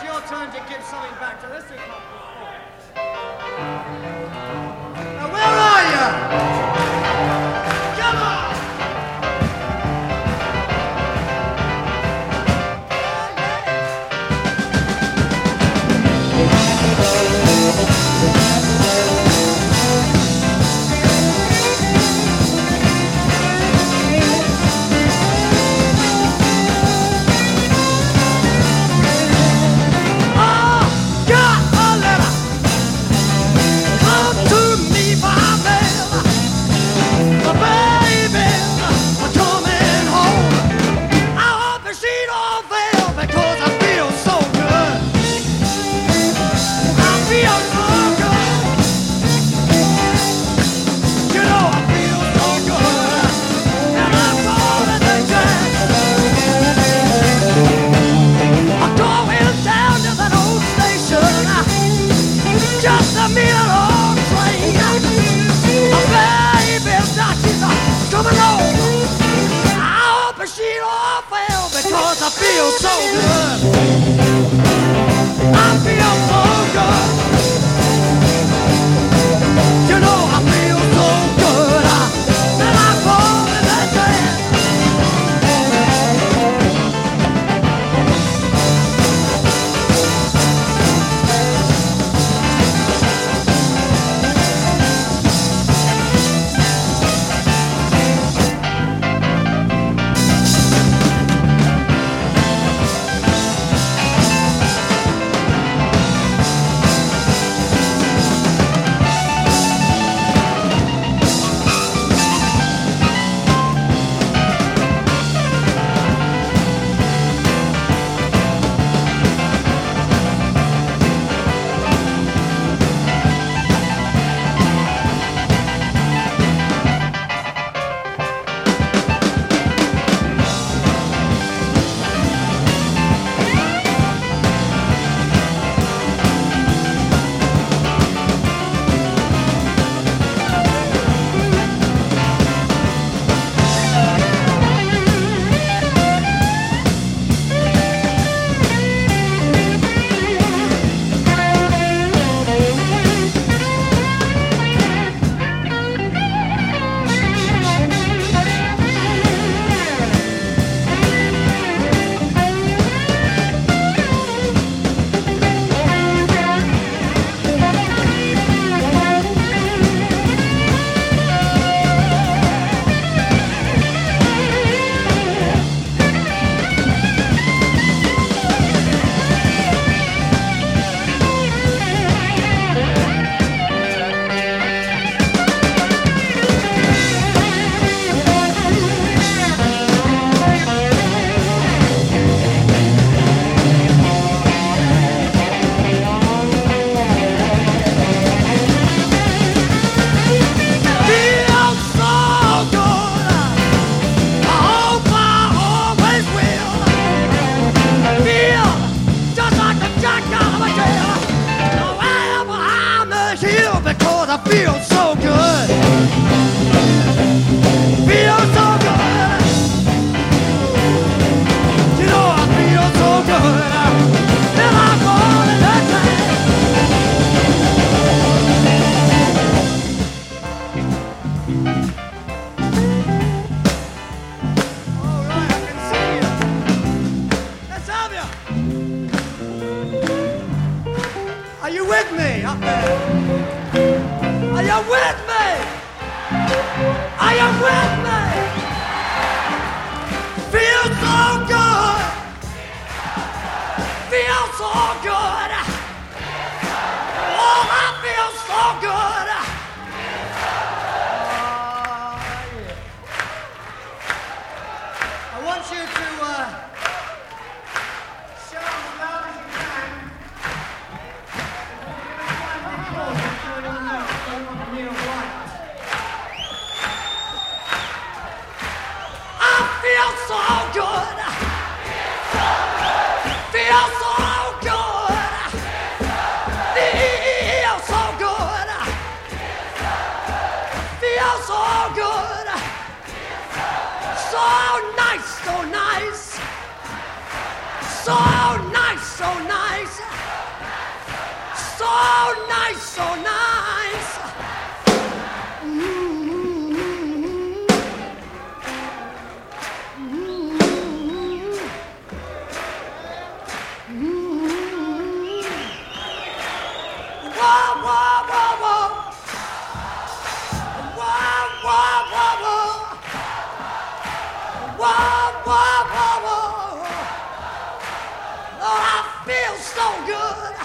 it's your turn to give something back to this. Now, Just a minute on train. My baby's not she's coming home. I hope she don't fail because I feel so good. I feel so Are you with me up there? You with me? Are you with me? Feel so good. Feel so good. Oh, I feel so good. good. So nice, so nice. So nice, so nice. So nice, so nice. whoa, whoa, whoa, whoa. Lord, I feel so good.